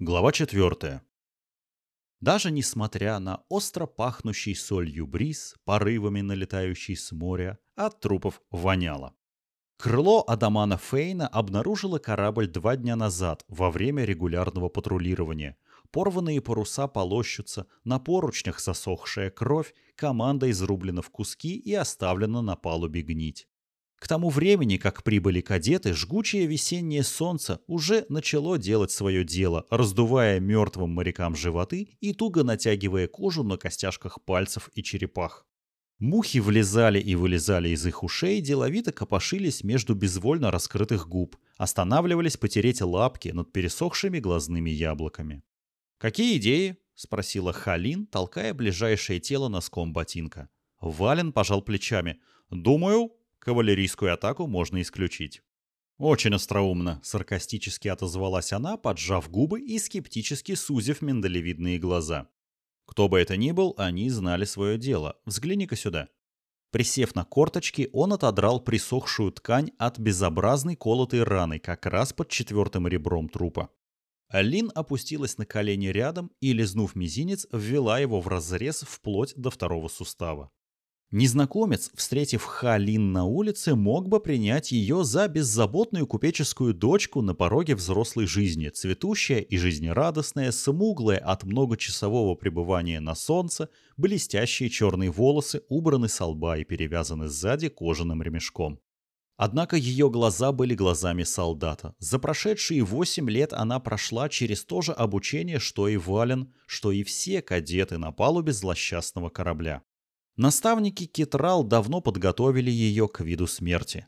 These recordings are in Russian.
Глава 4. Даже несмотря на остро пахнущий солью бриз, порывами налетающий с моря, от трупов воняло. Крыло Адамана Фейна обнаружило корабль два дня назад, во время регулярного патрулирования. Порванные паруса полощутся, на поручнях засохшая кровь, команда изрублена в куски и оставлена на палубе гнить. К тому времени, как прибыли кадеты, жгучее весеннее солнце уже начало делать свое дело, раздувая мертвым морякам животы и туго натягивая кожу на костяшках пальцев и черепах. Мухи влезали и вылезали из их ушей, деловито копошились между безвольно раскрытых губ, останавливались потереть лапки над пересохшими глазными яблоками. «Какие идеи?» — спросила Халин, толкая ближайшее тело носком ботинка. Вален пожал плечами. «Думаю, Кавалерийскую атаку можно исключить. «Очень остроумно», — саркастически отозвалась она, поджав губы и скептически сузив миндалевидные глаза. Кто бы это ни был, они знали свое дело. Взгляни-ка сюда. Присев на корточки, он отодрал присохшую ткань от безобразной колотой раны как раз под четвертым ребром трупа. Лин опустилась на колени рядом и, лизнув мизинец, ввела его в разрез вплоть до второго сустава. Незнакомец, встретив Халин на улице, мог бы принять ее за беззаботную купеческую дочку на пороге взрослой жизни, цветущая и жизнерадостная, смуглая от многочасового пребывания на солнце, блестящие черные волосы убраны со лба и перевязаны сзади кожаным ремешком. Однако ее глаза были глазами солдата. За прошедшие восемь лет она прошла через то же обучение, что и Вален, что и все кадеты на палубе злосчастного корабля. Наставники Китрал давно подготовили ее к виду смерти.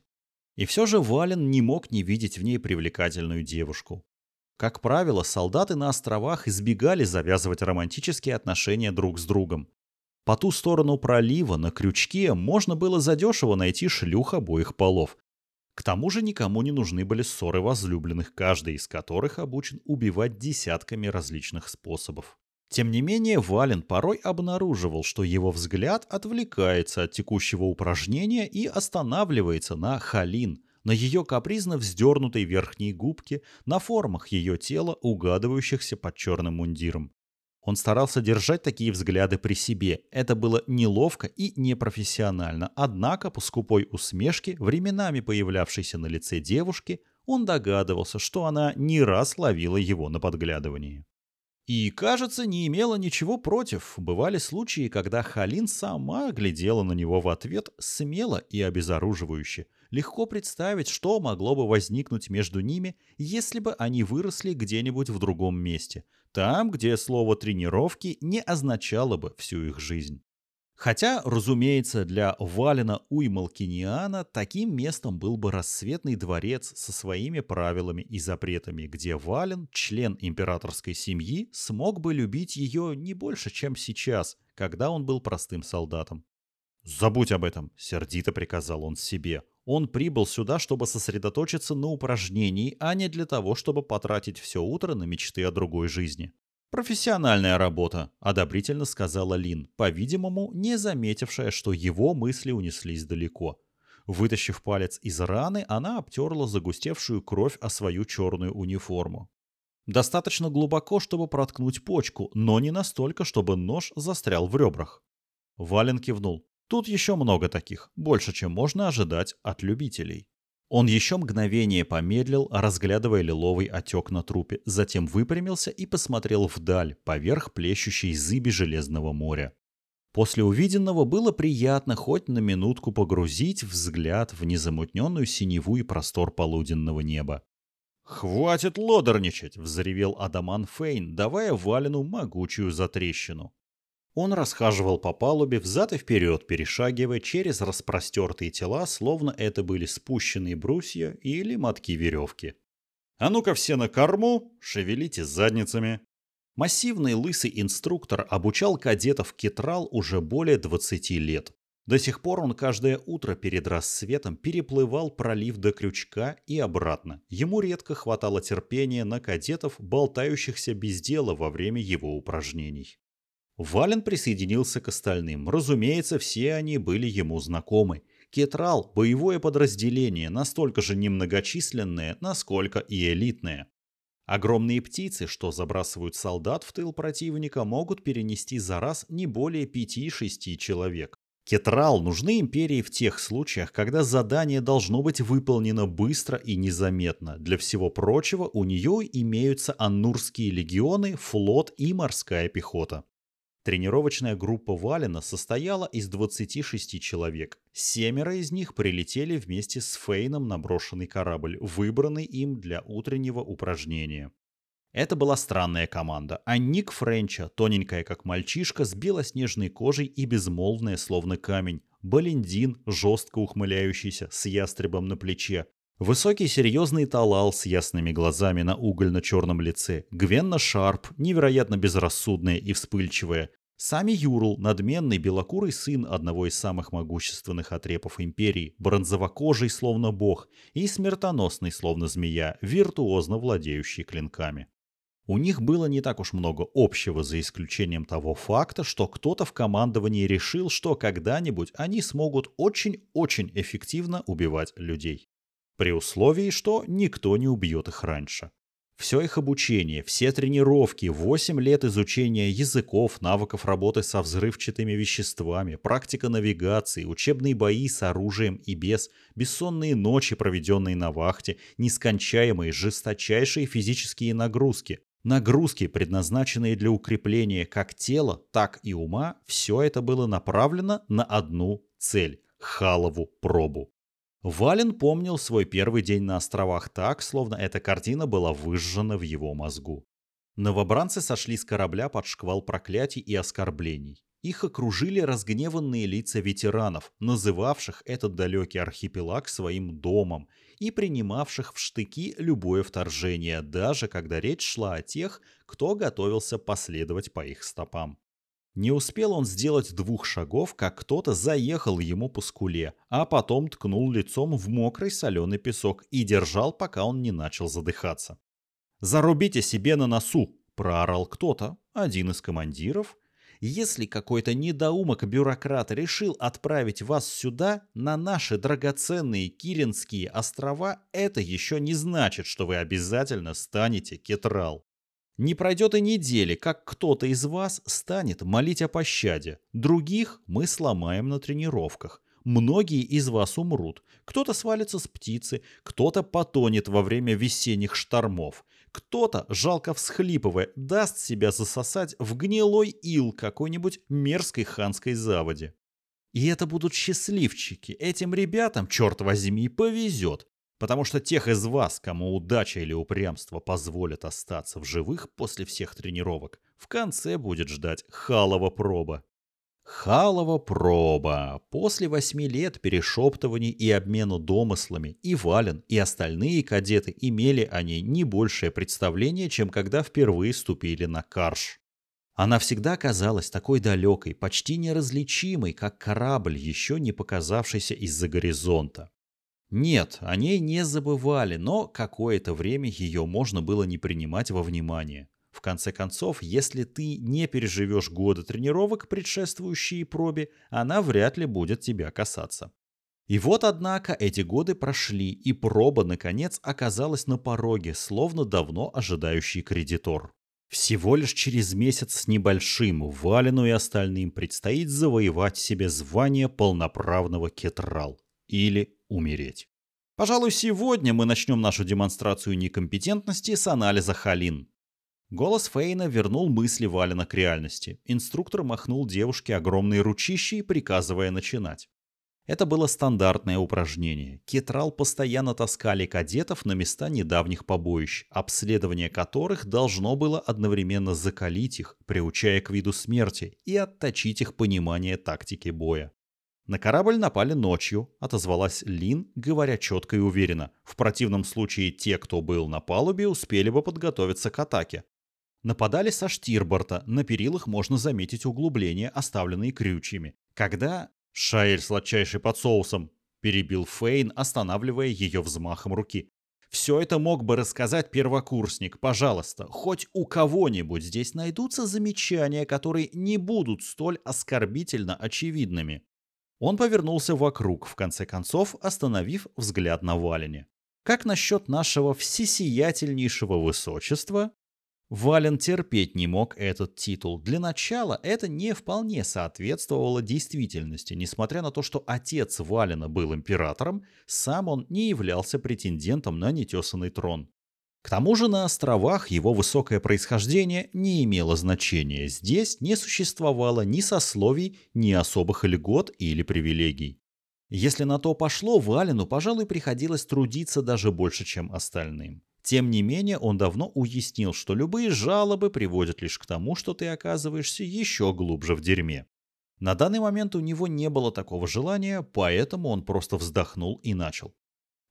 И все же Вален не мог не видеть в ней привлекательную девушку. Как правило, солдаты на островах избегали завязывать романтические отношения друг с другом. По ту сторону пролива на крючке можно было задешево найти шлюх обоих полов. К тому же никому не нужны были ссоры возлюбленных, каждый из которых обучен убивать десятками различных способов. Тем не менее, Вален порой обнаруживал, что его взгляд отвлекается от текущего упражнения и останавливается на Халин, на ее капризно вздернутой верхней губке, на формах ее тела, угадывающихся под черным мундиром. Он старался держать такие взгляды при себе. Это было неловко и непрофессионально. Однако по скупой усмешке, временами появлявшейся на лице девушки, он догадывался, что она не раз ловила его на подглядывании. И, кажется, не имела ничего против. Бывали случаи, когда Халин сама глядела на него в ответ смело и обезоруживающе. Легко представить, что могло бы возникнуть между ними, если бы они выросли где-нибудь в другом месте. Там, где слово «тренировки» не означало бы всю их жизнь. Хотя, разумеется, для Валина Уймалкиниана таким местом был бы рассветный дворец со своими правилами и запретами, где Вален, член императорской семьи, смог бы любить ее не больше, чем сейчас, когда он был простым солдатом. «Забудь об этом», — сердито приказал он себе. Он прибыл сюда, чтобы сосредоточиться на упражнении, а не для того, чтобы потратить все утро на мечты о другой жизни. «Профессиональная работа», — одобрительно сказала Лин, по-видимому, не заметившая, что его мысли унеслись далеко. Вытащив палец из раны, она обтерла загустевшую кровь о свою черную униформу. Достаточно глубоко, чтобы проткнуть почку, но не настолько, чтобы нож застрял в ребрах. Вален кивнул. Тут еще много таких, больше, чем можно ожидать от любителей. Он еще мгновение помедлил, разглядывая лиловый отек на трупе, затем выпрямился и посмотрел вдаль, поверх плещущей зыби Железного моря. После увиденного было приятно хоть на минутку погрузить взгляд в незамутненную синеву и простор полуденного неба. «Хватит лодорничать!» — взревел Адаман Фейн, давая Валину могучую затрещину. Он расхаживал по палубе взад и вперед, перешагивая через распростертые тела, словно это были спущенные брусья или мотки веревки. «А ну-ка все на корму, шевелите задницами!» Массивный лысый инструктор обучал кадетов кетрал уже более 20 лет. До сих пор он каждое утро перед рассветом переплывал пролив до крючка и обратно. Ему редко хватало терпения на кадетов, болтающихся без дела во время его упражнений. Вален присоединился к остальным. Разумеется, все они были ему знакомы. Кетрал – боевое подразделение, настолько же немногочисленное, насколько и элитное. Огромные птицы, что забрасывают солдат в тыл противника, могут перенести за раз не более 5-6 человек. Кетрал нужны империи в тех случаях, когда задание должно быть выполнено быстро и незаметно. Для всего прочего у нее имеются аннурские легионы, флот и морская пехота. Тренировочная группа Валена состояла из 26 человек. Семеро из них прилетели вместе с Фейном на брошенный корабль, выбранный им для утреннего упражнения. Это была странная команда, а Ник Френча, тоненькая как мальчишка, с белоснежной кожей и безмолвная словно камень. Балендин, жестко ухмыляющийся, с ястребом на плече. Высокий серьезный Талал с ясными глазами на угольно-черном лице. Гвенна Шарп, невероятно безрассудная и вспыльчивая. Сами Юрл, надменный белокурый сын одного из самых могущественных отрепов империи, бронзовокожий словно бог и смертоносный словно змея, виртуозно владеющий клинками. У них было не так уж много общего, за исключением того факта, что кто-то в командовании решил, что когда-нибудь они смогут очень-очень эффективно убивать людей. При условии, что никто не убьет их раньше. Все их обучение, все тренировки, 8 лет изучения языков, навыков работы со взрывчатыми веществами, практика навигации, учебные бои с оружием и без, бессонные ночи, проведенные на вахте, нескончаемые, жесточайшие физические нагрузки, Нагрузки, предназначенные для укрепления как тела, так и ума, все это было направлено на одну цель – Халову пробу. Вален помнил свой первый день на островах так, словно эта картина была выжжена в его мозгу. Новобранцы сошли с корабля под шквал проклятий и оскорблений. Их окружили разгневанные лица ветеранов, называвших этот далекий архипелаг своим домом и принимавших в штыки любое вторжение, даже когда речь шла о тех, кто готовился последовать по их стопам. Не успел он сделать двух шагов, как кто-то заехал ему по скуле, а потом ткнул лицом в мокрый соленый песок и держал, пока он не начал задыхаться. «Зарубите себе на носу!» – проорал кто-то, один из командиров, если какой-то недоумок-бюрократ решил отправить вас сюда, на наши драгоценные Киринские острова, это еще не значит, что вы обязательно станете кетрал. Не пройдет и недели, как кто-то из вас станет молить о пощаде. Других мы сломаем на тренировках. Многие из вас умрут. Кто-то свалится с птицы, кто-то потонет во время весенних штормов. Кто-то, жалко всхлипывая, даст себя засосать в гнилой ил какой-нибудь мерзкой ханской заводе. И это будут счастливчики. Этим ребятам, черт возьми, повезет. Потому что тех из вас, кому удача или упрямство позволят остаться в живых после всех тренировок, в конце будет ждать халова проба. Халова проба. После восьми лет перешептываний и обмену домыслами и Вален, и остальные кадеты имели о ней не большее представление, чем когда впервые ступили на карш. Она всегда казалась такой далекой, почти неразличимой, как корабль, еще не показавшийся из-за горизонта. Нет, о ней не забывали, но какое-то время ее можно было не принимать во внимание. В конце концов, если ты не переживешь годы тренировок, предшествующие пробе, она вряд ли будет тебя касаться. И вот, однако, эти годы прошли, и проба, наконец, оказалась на пороге, словно давно ожидающий кредитор. Всего лишь через месяц с небольшим Валину и остальным предстоит завоевать себе звание полноправного кетрал. Или умереть. Пожалуй, сегодня мы начнем нашу демонстрацию некомпетентности с анализа Халин. Голос Фейна вернул мысли Валина к реальности. Инструктор махнул девушке огромные ручищей, приказывая начинать. Это было стандартное упражнение. Кетрал постоянно таскали кадетов на места недавних побоищ, обследование которых должно было одновременно закалить их, приучая к виду смерти, и отточить их понимание тактики боя. На корабль напали ночью, отозвалась Лин, говоря четко и уверенно. В противном случае те, кто был на палубе, успели бы подготовиться к атаке. Нападали со штирборта, на перилах можно заметить углубления, оставленные крючьями. Когда... «Шаэль сладчайший под соусом!» – перебил Фейн, останавливая ее взмахом руки. «Все это мог бы рассказать первокурсник, пожалуйста. Хоть у кого-нибудь здесь найдутся замечания, которые не будут столь оскорбительно очевидными». Он повернулся вокруг, в конце концов остановив взгляд на Валине. Как насчет нашего всесиятельнейшего высочества? Вален терпеть не мог этот титул. Для начала это не вполне соответствовало действительности. Несмотря на то, что отец Валена был императором, сам он не являлся претендентом на нетесанный трон. К тому же на островах его высокое происхождение не имело значения. Здесь не существовало ни сословий, ни особых льгот или привилегий. Если на то пошло, Валену, пожалуй, приходилось трудиться даже больше, чем остальным. Тем не менее, он давно уяснил, что любые жалобы приводят лишь к тому, что ты оказываешься еще глубже в дерьме. На данный момент у него не было такого желания, поэтому он просто вздохнул и начал.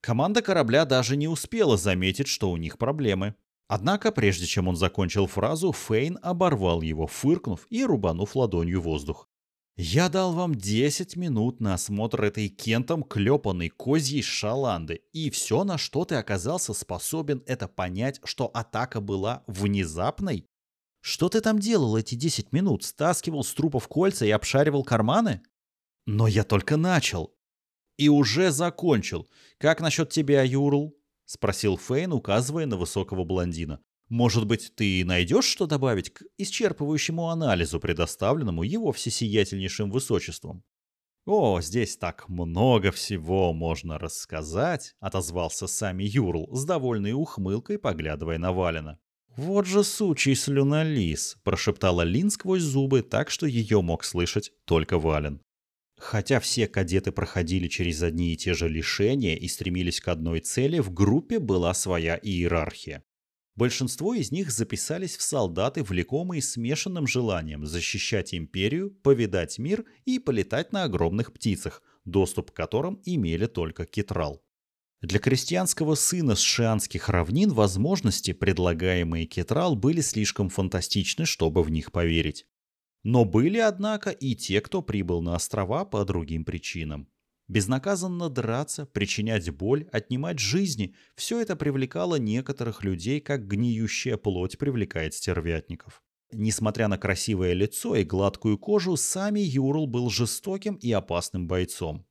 Команда корабля даже не успела заметить, что у них проблемы. Однако, прежде чем он закончил фразу, Фейн оборвал его, фыркнув и рубанув ладонью воздух. «Я дал вам 10 минут на осмотр этой кентом клепанной козьей шаланды, и все, на что ты оказался способен, это понять, что атака была внезапной? Что ты там делал эти 10 минут? Стаскивал с трупов кольца и обшаривал карманы? Но я только начал и уже закончил. Как насчет тебя, Юрл? Спросил Фейн, указывая на высокого блондина. Может быть, ты найдешь что добавить к исчерпывающему анализу, предоставленному его всесиятельнейшим высочеством? «О, здесь так много всего можно рассказать», — отозвался сами Юрл с довольной ухмылкой, поглядывая на Валена. «Вот же сучий слюнолис», — прошептала Лин сквозь зубы, так что ее мог слышать только Вален. Хотя все кадеты проходили через одни и те же лишения и стремились к одной цели, в группе была своя иерархия. Большинство из них записались в солдаты, влекомые смешанным желанием защищать империю, повидать мир и полетать на огромных птицах, доступ к которым имели только Китрал. Для крестьянского сына с шианских равнин возможности, предлагаемые Китрал, были слишком фантастичны, чтобы в них поверить. Но были, однако, и те, кто прибыл на острова по другим причинам. Безнаказанно драться, причинять боль, отнимать жизни – все это привлекало некоторых людей, как гниющая плоть привлекает стервятников. Несмотря на красивое лицо и гладкую кожу, сами Юрл был жестоким и опасным бойцом.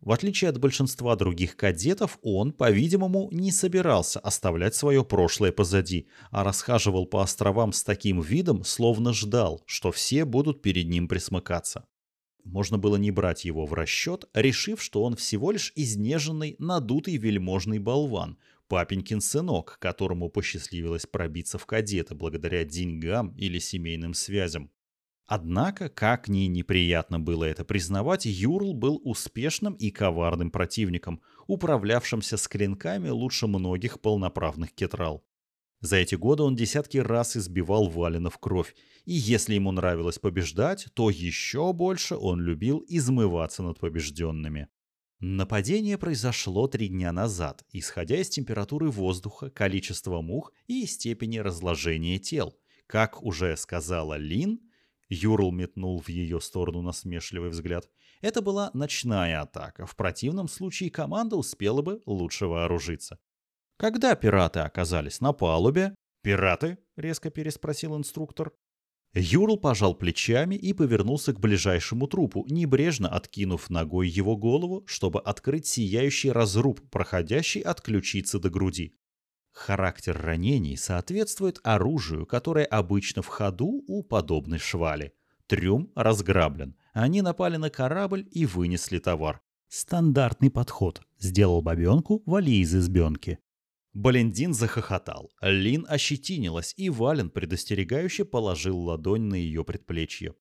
В отличие от большинства других кадетов, он, по-видимому, не собирался оставлять свое прошлое позади, а расхаживал по островам с таким видом, словно ждал, что все будут перед ним присмыкаться. Можно было не брать его в расчет, решив, что он всего лишь изнеженный, надутый вельможный болван, папенькин сынок, которому посчастливилось пробиться в кадеты благодаря деньгам или семейным связям. Однако, как ни неприятно было это признавать, Юрл был успешным и коварным противником, управлявшимся с клинками лучше многих полноправных кетрал. За эти годы он десятки раз избивал Валина в кровь, и если ему нравилось побеждать, то еще больше он любил измываться над побежденными. Нападение произошло три дня назад, исходя из температуры воздуха, количества мух и степени разложения тел. Как уже сказала Лин, Юрл метнул в ее сторону насмешливый взгляд. Это была ночная атака. В противном случае команда успела бы лучше вооружиться. Когда пираты оказались на палубе... «Пираты?» — резко переспросил инструктор. Юрл пожал плечами и повернулся к ближайшему трупу, небрежно откинув ногой его голову, чтобы открыть сияющий разруб, проходящий от ключицы до груди. Характер ранений соответствует оружию, которое обычно в ходу у подобной швали. Трюм разграблен. Они напали на корабль и вынесли товар. Стандартный подход. Сделал бабенку, вали из избенки. Балендин захохотал. Лин ощетинилась, и Вален предостерегающе положил ладонь на ее предплечье.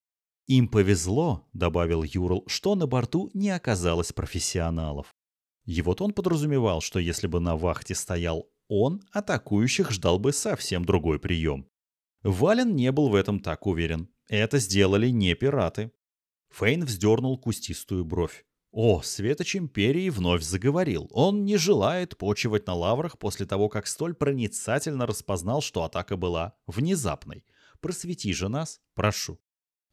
«Им повезло», — добавил Юрл, — «что на борту не оказалось профессионалов». Его тон подразумевал, что если бы на вахте стоял он атакующих ждал бы совсем другой прием. Вален не был в этом так уверен. Это сделали не пираты. Фейн вздернул кустистую бровь. О, Светоч Империи вновь заговорил. Он не желает почивать на лаврах после того, как столь проницательно распознал, что атака была внезапной. Просвети же нас, прошу.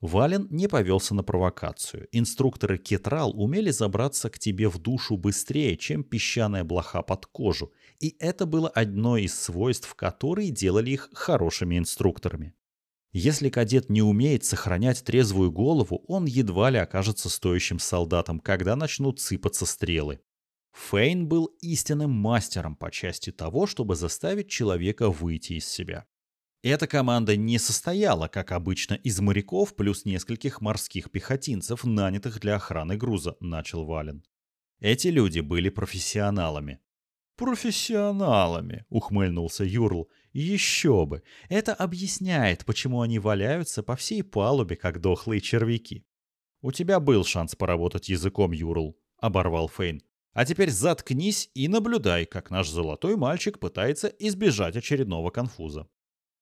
Вален не повелся на провокацию. Инструкторы Кетрал умели забраться к тебе в душу быстрее, чем песчаная блоха под кожу, и это было одно из свойств, которые делали их хорошими инструкторами. Если кадет не умеет сохранять трезвую голову, он едва ли окажется стоящим солдатом, когда начнут сыпаться стрелы. Фейн был истинным мастером по части того, чтобы заставить человека выйти из себя. Эта команда не состояла, как обычно, из моряков плюс нескольких морских пехотинцев, нанятых для охраны груза, начал Вален. Эти люди были профессионалами. «Профессионалами», — ухмыльнулся Юрл. «Еще бы! Это объясняет, почему они валяются по всей палубе, как дохлые червяки». «У тебя был шанс поработать языком, Юрл», — оборвал Фейн. «А теперь заткнись и наблюдай, как наш золотой мальчик пытается избежать очередного конфуза».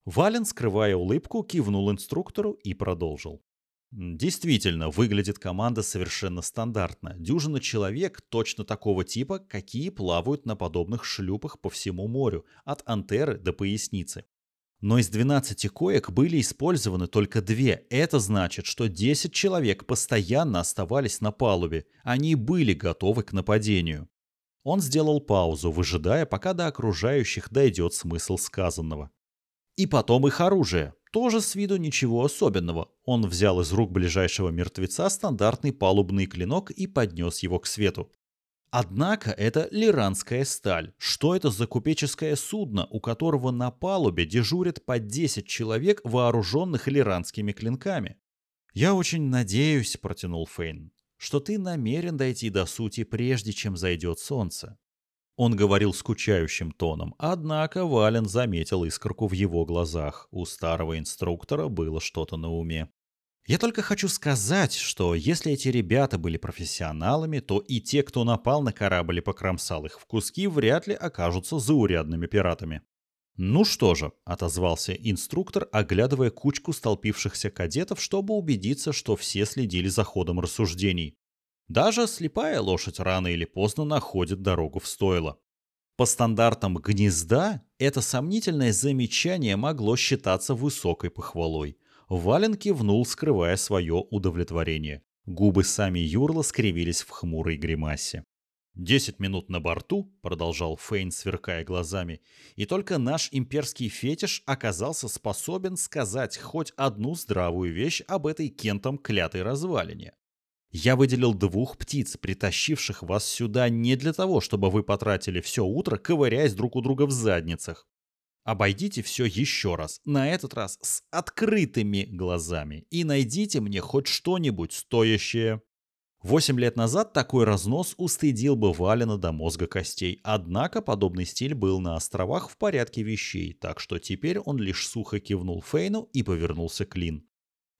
Вален, скрывая улыбку, кивнул инструктору и продолжил. Действительно, выглядит команда совершенно стандартно. Дюжина человек точно такого типа, какие плавают на подобных шлюпах по всему морю, от антеры до поясницы. Но из 12 коек были использованы только две. Это значит, что 10 человек постоянно оставались на палубе. Они были готовы к нападению. Он сделал паузу, выжидая, пока до окружающих дойдет смысл сказанного. И потом их оружие. Тоже с виду ничего особенного. Он взял из рук ближайшего мертвеца стандартный палубный клинок и поднес его к свету. Однако это лиранская сталь. Что это за купеческое судно, у которого на палубе дежурят по 10 человек, вооруженных лиранскими клинками? «Я очень надеюсь», — протянул Фейн, — «что ты намерен дойти до сути, прежде чем зайдет солнце». Он говорил скучающим тоном, однако Вален заметил искорку в его глазах. У старого инструктора было что-то на уме. Я только хочу сказать, что если эти ребята были профессионалами, то и те, кто напал на корабль и покромсал их в куски, вряд ли окажутся заурядными пиратами. «Ну что же», — отозвался инструктор, оглядывая кучку столпившихся кадетов, чтобы убедиться, что все следили за ходом рассуждений. Даже слепая лошадь рано или поздно находит дорогу в стойло. По стандартам гнезда это сомнительное замечание могло считаться высокой похвалой. Вален кивнул, скрывая свое удовлетворение. Губы сами Юрла скривились в хмурой гримасе. «Десять минут на борту», — продолжал Фейн, сверкая глазами, «и только наш имперский фетиш оказался способен сказать хоть одну здравую вещь об этой кентом клятой развалине. Я выделил двух птиц, притащивших вас сюда не для того, чтобы вы потратили все утро, ковыряясь друг у друга в задницах. Обойдите все еще раз, на этот раз с открытыми глазами, и найдите мне хоть что-нибудь стоящее. Восемь лет назад такой разнос устыдил бы Валена до мозга костей, однако подобный стиль был на островах в порядке вещей, так что теперь он лишь сухо кивнул Фейну и повернулся к Лин.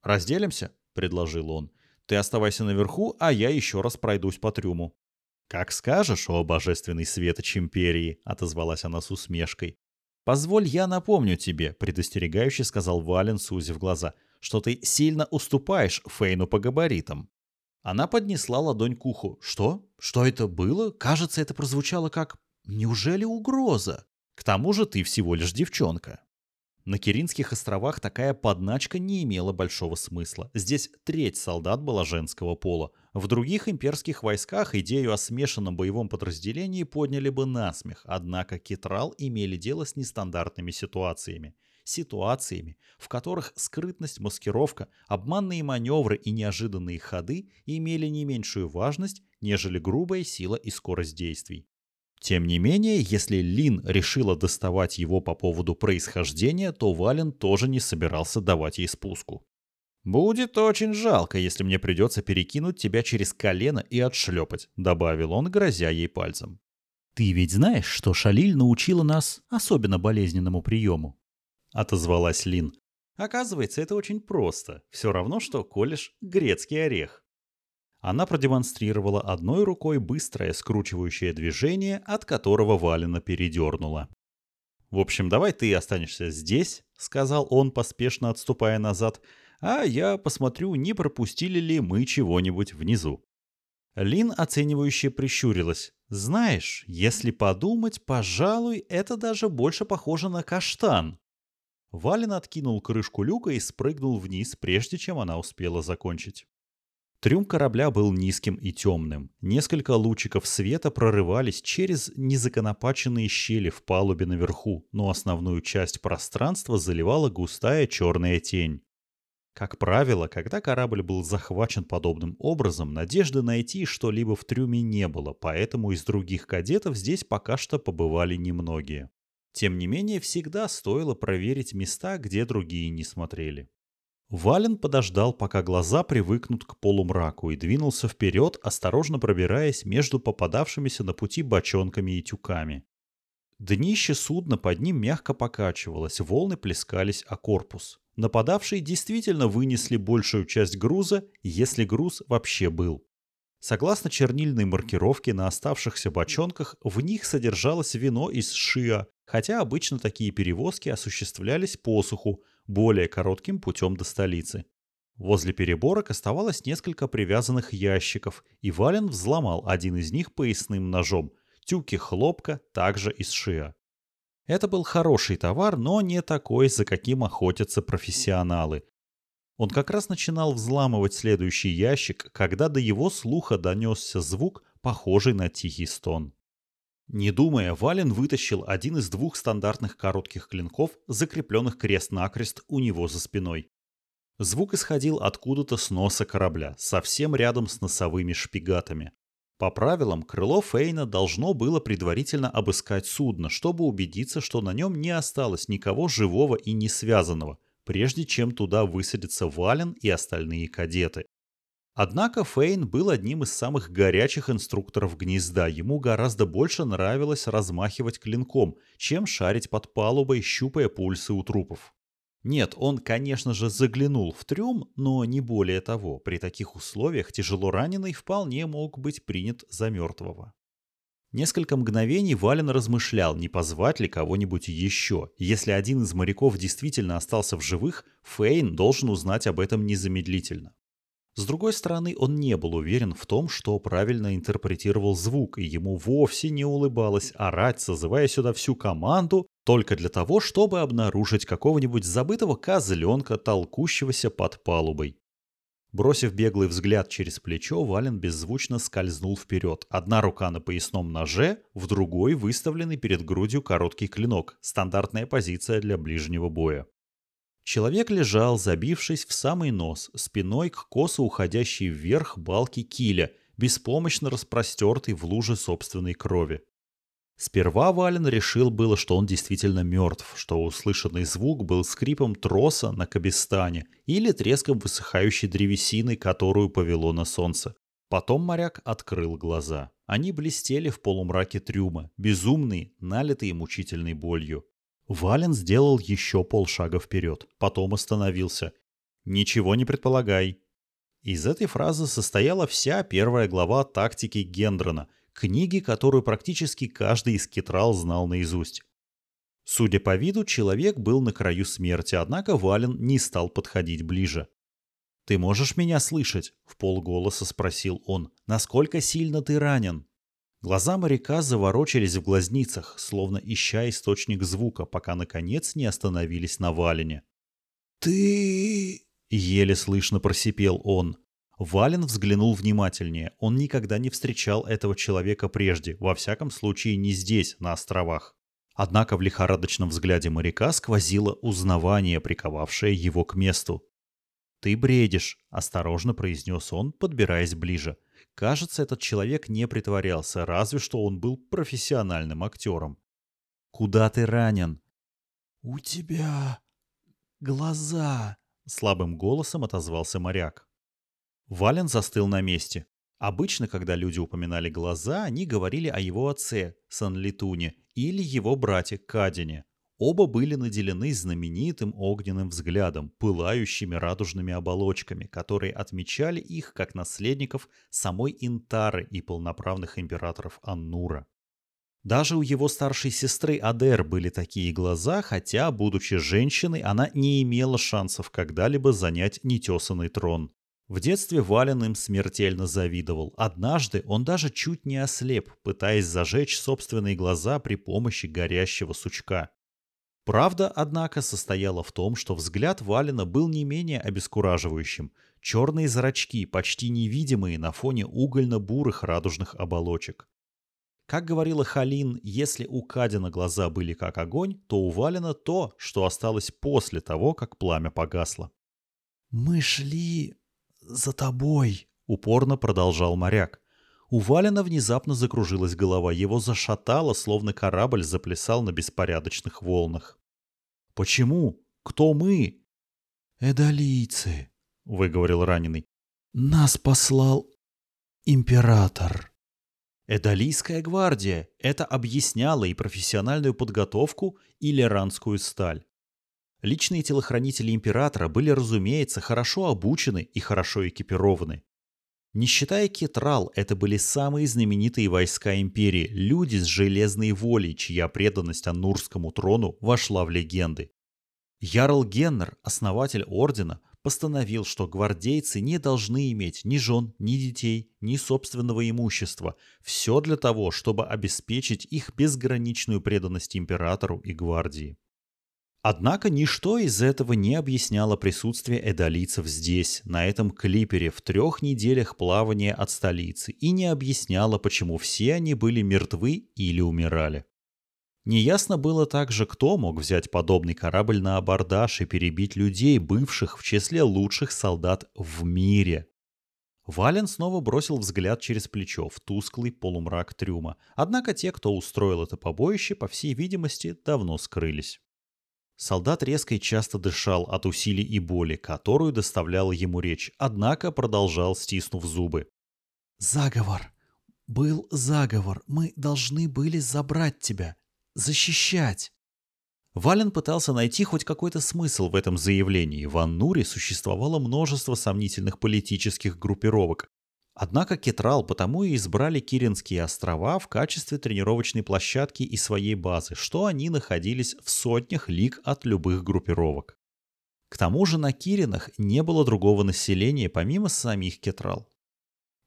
«Разделимся?» — предложил он. Ты оставайся наверху, а я еще раз пройдусь по трюму». «Как скажешь, о божественный светоч империи», — отозвалась она с усмешкой. «Позволь, я напомню тебе», — предостерегающе сказал Вален, сузив глаза, «что ты сильно уступаешь Фейну по габаритам». Она поднесла ладонь к уху. «Что? Что это было? Кажется, это прозвучало как... Неужели угроза? К тому же ты всего лишь девчонка». На Киринских островах такая подначка не имела большого смысла. Здесь треть солдат была женского пола. В других имперских войсках идею о смешанном боевом подразделении подняли бы насмех, однако Китрал имели дело с нестандартными ситуациями. Ситуациями, в которых скрытность, маскировка, обманные маневры и неожиданные ходы имели не меньшую важность, нежели грубая сила и скорость действий. Тем не менее, если Лин решила доставать его по поводу происхождения, то Вален тоже не собирался давать ей спуску. «Будет очень жалко, если мне придется перекинуть тебя через колено и отшлепать», — добавил он, грозя ей пальцем. «Ты ведь знаешь, что Шалиль научила нас особенно болезненному приему?» — отозвалась Лин. «Оказывается, это очень просто. Все равно, что колешь грецкий орех». Она продемонстрировала одной рукой быстрое скручивающее движение, от которого Валина передернула. «В общем, давай ты останешься здесь», — сказал он, поспешно отступая назад, «а я посмотрю, не пропустили ли мы чего-нибудь внизу». Лин оценивающе прищурилась. «Знаешь, если подумать, пожалуй, это даже больше похоже на каштан». Валин откинул крышку люка и спрыгнул вниз, прежде чем она успела закончить. Трюм корабля был низким и темным. Несколько лучиков света прорывались через незаконопаченные щели в палубе наверху, но основную часть пространства заливала густая черная тень. Как правило, когда корабль был захвачен подобным образом, надежды найти что-либо в трюме не было, поэтому из других кадетов здесь пока что побывали немногие. Тем не менее, всегда стоило проверить места, где другие не смотрели. Вален подождал, пока глаза привыкнут к полумраку, и двинулся вперед, осторожно пробираясь между попадавшимися на пути бочонками и тюками. Днище судна под ним мягко покачивалось, волны плескались о корпус. Нападавшие действительно вынесли большую часть груза, если груз вообще был. Согласно чернильной маркировке на оставшихся бочонках, в них содержалось вино из шиа, хотя обычно такие перевозки осуществлялись по суху, более коротким путем до столицы. Возле переборок оставалось несколько привязанных ящиков, и Вален взломал один из них поясным ножом. Тюки хлопка также из шиа. Это был хороший товар, но не такой, за каким охотятся профессионалы. Он как раз начинал взламывать следующий ящик, когда до его слуха донесся звук, похожий на тихий стон. Не думая, Вален вытащил один из двух стандартных коротких клинков, закрепленных крест-накрест у него за спиной. Звук исходил откуда-то с носа корабля, совсем рядом с носовыми шпигатами. По правилам, крыло Фейна должно было предварительно обыскать судно, чтобы убедиться, что на нем не осталось никого живого и не связанного, прежде чем туда высадятся Вален и остальные кадеты. Однако Фейн был одним из самых горячих инструкторов гнезда. Ему гораздо больше нравилось размахивать клинком, чем шарить под палубой, щупая пульсы у трупов. Нет, он, конечно же, заглянул в трюм, но не более того. При таких условиях тяжело раненый вполне мог быть принят за мертвого. Несколько мгновений Вален размышлял, не позвать ли кого-нибудь еще. Если один из моряков действительно остался в живых, Фейн должен узнать об этом незамедлительно. С другой стороны, он не был уверен в том, что правильно интерпретировал звук, и ему вовсе не улыбалось орать, созывая сюда всю команду, только для того, чтобы обнаружить какого-нибудь забытого козленка, толкущегося под палубой. Бросив беглый взгляд через плечо, Вален беззвучно скользнул вперед. Одна рука на поясном ноже, в другой выставленный перед грудью короткий клинок, стандартная позиция для ближнего боя. Человек лежал, забившись в самый нос, спиной к косо уходящей вверх балке киля, беспомощно распростертый в луже собственной крови. Сперва Вален решил было, что он действительно мертв, что услышанный звук был скрипом троса на кабестане или треском высыхающей древесины, которую повело на солнце. Потом моряк открыл глаза. Они блестели в полумраке трюма, безумные, налитые мучительной болью. Вален сделал еще полшага вперед, потом остановился. «Ничего не предполагай». Из этой фразы состояла вся первая глава тактики Гендрона – книги, которую практически каждый из кетрал знал наизусть. Судя по виду, человек был на краю смерти, однако Вален не стал подходить ближе. «Ты можешь меня слышать?» — в полголоса спросил он. «Насколько сильно ты ранен?» Глаза моряка заворочились в глазницах, словно ища источник звука, пока, наконец, не остановились на Валене. «Ты...» — еле слышно просипел он. Вален взглянул внимательнее. Он никогда не встречал этого человека прежде, во всяком случае не здесь, на островах. Однако в лихорадочном взгляде моряка сквозило узнавание, приковавшее его к месту. «Ты бредишь», — осторожно произнес он, подбираясь ближе. Кажется, этот человек не притворялся, разве что он был профессиональным актером. «Куда ты ранен?» «У тебя глаза», — слабым голосом отозвался моряк. Вален застыл на месте. Обычно, когда люди упоминали глаза, они говорили о его отце, Санлитуне, или его брате Кадине. Оба были наделены знаменитым огненным взглядом, пылающими радужными оболочками, которые отмечали их как наследников самой Интары и полноправных императоров Аннура. Даже у его старшей сестры Адер были такие глаза, хотя, будучи женщиной, она не имела шансов когда-либо занять нетесанный трон. В детстве Вален им смертельно завидовал. Однажды он даже чуть не ослеп, пытаясь зажечь собственные глаза при помощи горящего сучка. Правда, однако, состояла в том, что взгляд Валена был не менее обескураживающим. Черные зрачки, почти невидимые на фоне угольно-бурых радужных оболочек. Как говорила Халин, если у Кадина глаза были как огонь, то у Валена то, что осталось после того, как пламя погасло. «Мы шли за тобой», — упорно продолжал моряк. У Валина внезапно закружилась голова, его зашатало, словно корабль заплясал на беспорядочных волнах. «Почему? Кто мы?» «Эдолийцы», — выговорил раненый. «Нас послал император». Эдолийская гвардия. Это объясняло и профессиональную подготовку, и лиранскую сталь. Личные телохранители императора были, разумеется, хорошо обучены и хорошо экипированы. Не считая Кетрал, это были самые знаменитые войска империи, люди с железной волей, чья преданность Аннурскому трону вошла в легенды. Ярл Геннер, основатель ордена, постановил, что гвардейцы не должны иметь ни жен, ни детей, ни собственного имущества. Все для того, чтобы обеспечить их безграничную преданность императору и гвардии. Однако ничто из этого не объясняло присутствие эдолийцев здесь, на этом клипере, в трех неделях плавания от столицы, и не объясняло, почему все они были мертвы или умирали. Неясно было также, кто мог взять подобный корабль на абордаж и перебить людей, бывших в числе лучших солдат в мире. Вален снова бросил взгляд через плечо в тусклый полумрак трюма, однако те, кто устроил это побоище, по всей видимости, давно скрылись. Солдат резко и часто дышал от усилий и боли, которую доставляла ему речь, однако продолжал, стиснув зубы. «Заговор! Был заговор! Мы должны были забрать тебя! защищать. Вален пытался найти хоть какой-то смысл в этом заявлении. В Аннуре существовало множество сомнительных политических группировок. Однако Кетрал потому и избрали Киринские острова в качестве тренировочной площадки и своей базы, что они находились в сотнях лиг от любых группировок. К тому же на Киринах не было другого населения помимо самих Кетрал.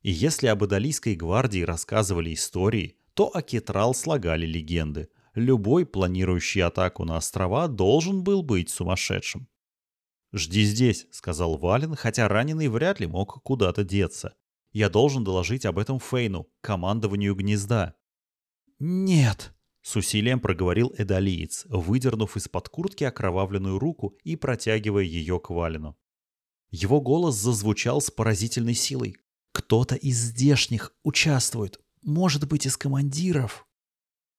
И если об Идалийской гвардии рассказывали истории, то о Кетрал слагали легенды – любой планирующий атаку на острова должен был быть сумасшедшим. «Жди здесь», — сказал Вален, хотя раненый вряд ли мог куда-то деться. «Я должен доложить об этом Фейну, командованию гнезда». «Нет», — с усилием проговорил Эдалиец, выдернув из-под куртки окровавленную руку и протягивая ее к Валену. Его голос зазвучал с поразительной силой. «Кто-то из здешних участвует, может быть, из командиров».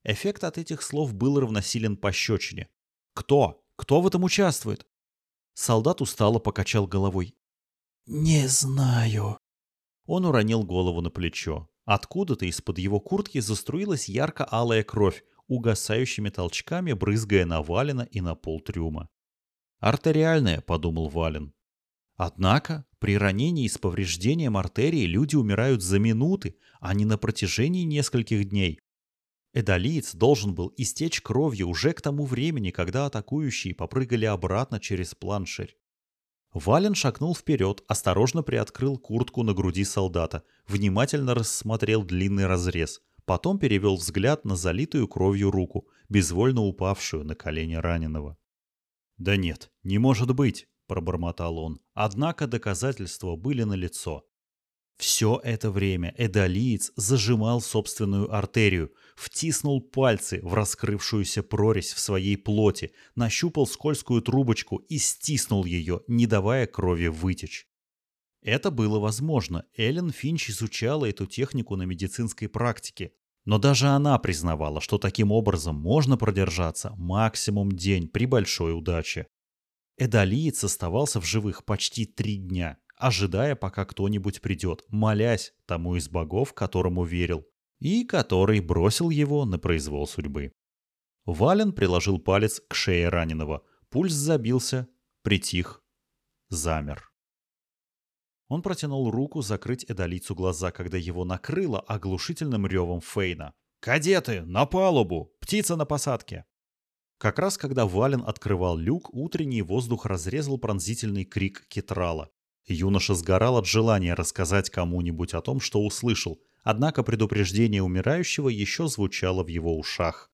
Эффект от этих слов был равносилен пощечине. «Кто? Кто в этом участвует?» Солдат устало покачал головой. «Не знаю». Он уронил голову на плечо. Откуда-то из-под его куртки заструилась ярко-алая кровь, угасающими толчками брызгая на Валина и на пол трюма. «Артериальная», — подумал Вален. Однако при ранении с повреждением артерии люди умирают за минуты, а не на протяжении нескольких дней, Эдолиец должен был истечь кровью уже к тому времени, когда атакующие попрыгали обратно через планширь. Вален шагнул вперед, осторожно приоткрыл куртку на груди солдата, внимательно рассмотрел длинный разрез, потом перевел взгляд на залитую кровью руку, безвольно упавшую на колени раненого. «Да нет, не может быть!» – пробормотал он. Однако доказательства были налицо. Все это время эдолиец зажимал собственную артерию, втиснул пальцы в раскрывшуюся прорезь в своей плоти, нащупал скользкую трубочку и стиснул ее, не давая крови вытечь. Это было возможно. Эллен Финч изучала эту технику на медицинской практике. Но даже она признавала, что таким образом можно продержаться максимум день при большой удаче. Эдолиец оставался в живых почти три дня, ожидая, пока кто-нибудь придет, молясь тому из богов, которому верил, и который бросил его на произвол судьбы. Вален приложил палец к шее раненого. Пульс забился, притих, замер. Он протянул руку закрыть Эдолицу глаза, когда его накрыло оглушительным ревом Фейна. «Кадеты, на палубу! Птица на посадке!» Как раз когда Вален открывал люк, утренний воздух разрезал пронзительный крик Кетрала. Юноша сгорал от желания рассказать кому-нибудь о том, что услышал, однако предупреждение умирающего еще звучало в его ушах.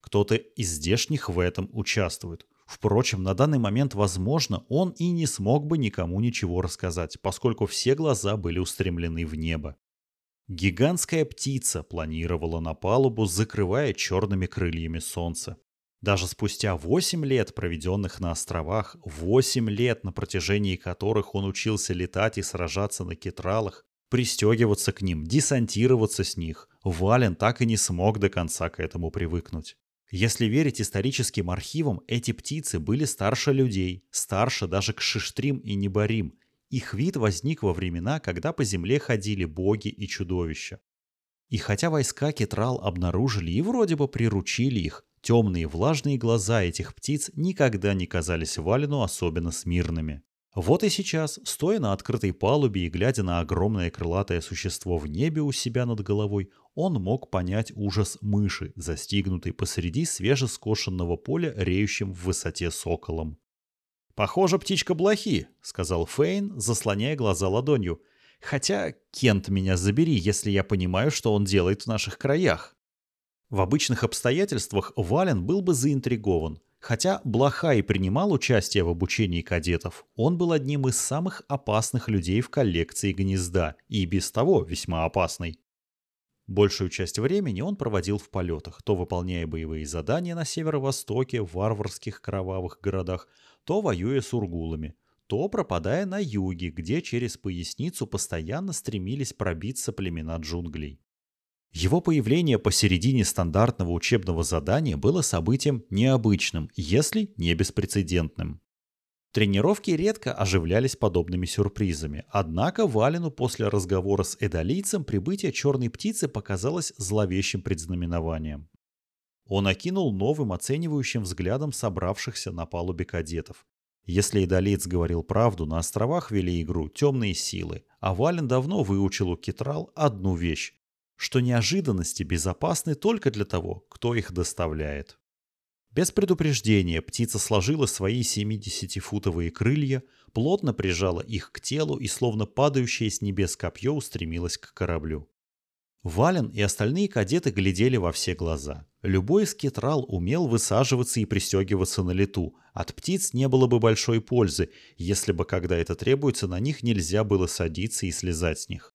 Кто-то из здешних в этом участвует. Впрочем, на данный момент, возможно, он и не смог бы никому ничего рассказать, поскольку все глаза были устремлены в небо. Гигантская птица планировала на палубу, закрывая черными крыльями солнце. Даже спустя 8 лет, проведенных на островах, 8 лет, на протяжении которых он учился летать и сражаться на кетралах, пристегиваться к ним, десантироваться с них, Вален так и не смог до конца к этому привыкнуть. Если верить историческим архивам, эти птицы были старше людей, старше даже к Шиштрим и Неборим. Их вид возник во времена, когда по земле ходили боги и чудовища. И хотя войска Кетрал обнаружили и вроде бы приручили их, Темные влажные глаза этих птиц никогда не казались Валину особенно смирными. Вот и сейчас, стоя на открытой палубе и глядя на огромное крылатое существо в небе у себя над головой, он мог понять ужас мыши, застигнутой посреди свежескошенного поля, реющим в высоте соколом. «Похоже, птичка блохи», — сказал Фейн, заслоняя глаза ладонью. «Хотя, Кент, меня забери, если я понимаю, что он делает в наших краях». В обычных обстоятельствах Вален был бы заинтригован. Хотя Блоха и принимал участие в обучении кадетов, он был одним из самых опасных людей в коллекции гнезда, и без того весьма опасный. Большую часть времени он проводил в полетах, то выполняя боевые задания на северо-востоке, в варварских кровавых городах, то воюя с ургулами, то пропадая на юге, где через поясницу постоянно стремились пробиться племена джунглей. Его появление посередине стандартного учебного задания было событием необычным, если не беспрецедентным. Тренировки редко оживлялись подобными сюрпризами, однако Валину после разговора с эдолийцем прибытие черной птицы показалось зловещим предзнаменованием. Он окинул новым оценивающим взглядом собравшихся на палубе кадетов. Если Эдолиец говорил правду, на островах вели игру темные силы, а Вален давно выучил у Китрал одну вещь что неожиданности безопасны только для того, кто их доставляет. Без предупреждения птица сложила свои 70-футовые крылья, плотно прижала их к телу и, словно падающее с небес копье, устремилась к кораблю. Вален и остальные кадеты глядели во все глаза. Любой скетрал умел высаживаться и пристегиваться на лету. От птиц не было бы большой пользы, если бы, когда это требуется, на них нельзя было садиться и слезать с них.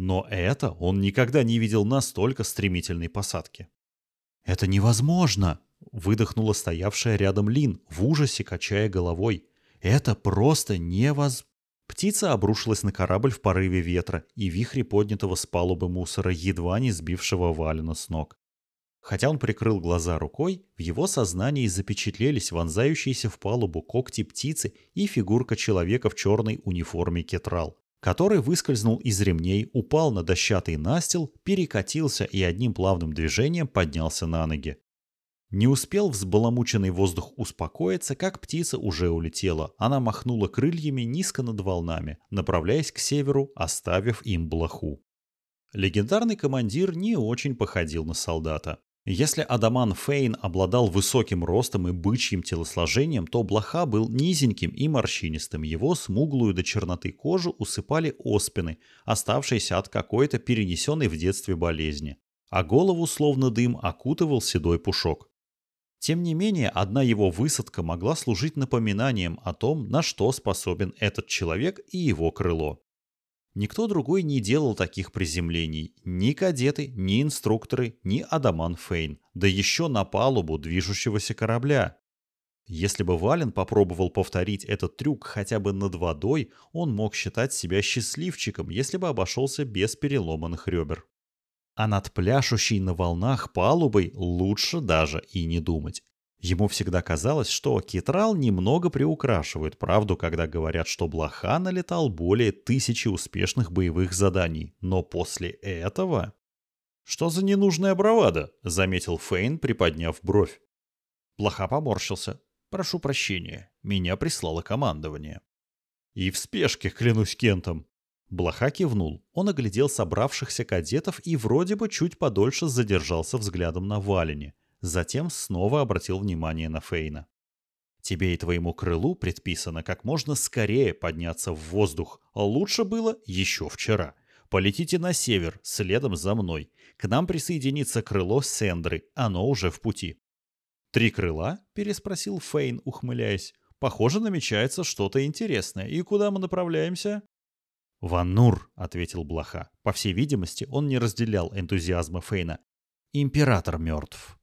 Но это он никогда не видел настолько стремительной посадки. «Это невозможно!» — выдохнула стоявшая рядом Лин, в ужасе качая головой. «Это просто невоз...» Птица обрушилась на корабль в порыве ветра и вихре поднятого с палубы мусора, едва не сбившего Валина с ног. Хотя он прикрыл глаза рукой, в его сознании запечатлелись вонзающиеся в палубу когти птицы и фигурка человека в черной униформе кетрал который выскользнул из ремней, упал на дощатый настил, перекатился и одним плавным движением поднялся на ноги. Не успел взбаламученный воздух успокоиться, как птица уже улетела. Она махнула крыльями низко над волнами, направляясь к северу, оставив им блоху. Легендарный командир не очень походил на солдата. Если Адаман Фейн обладал высоким ростом и бычьим телосложением, то Блоха был низеньким и морщинистым. Его смуглую до черноты кожу усыпали оспины, оставшиеся от какой-то перенесенной в детстве болезни. А голову, словно дым, окутывал седой пушок. Тем не менее, одна его высадка могла служить напоминанием о том, на что способен этот человек и его крыло. Никто другой не делал таких приземлений. Ни кадеты, ни инструкторы, ни Адаман Фейн. Да еще на палубу движущегося корабля. Если бы Вален попробовал повторить этот трюк хотя бы над водой, он мог считать себя счастливчиком, если бы обошелся без переломанных ребер. А над пляшущей на волнах палубой лучше даже и не думать. Ему всегда казалось, что Китрал немного приукрашивает правду, когда говорят, что Блоха налетал более тысячи успешных боевых заданий. Но после этого... «Что за ненужная бравада?» — заметил Фейн, приподняв бровь. Блоха поморщился. «Прошу прощения, меня прислало командование». «И в спешке, клянусь Кентом». Блоха кивнул. Он оглядел собравшихся кадетов и вроде бы чуть подольше задержался взглядом на Валине. Затем снова обратил внимание на Фейна. «Тебе и твоему крылу предписано как можно скорее подняться в воздух. А лучше было еще вчера. Полетите на север, следом за мной. К нам присоединится крыло Сендры, оно уже в пути». «Три крыла?» – переспросил Фейн, ухмыляясь. «Похоже, намечается что-то интересное. И куда мы направляемся?» «Ваннур», — ответил Блоха. По всей видимости, он не разделял энтузиазма Фейна. «Император мертв».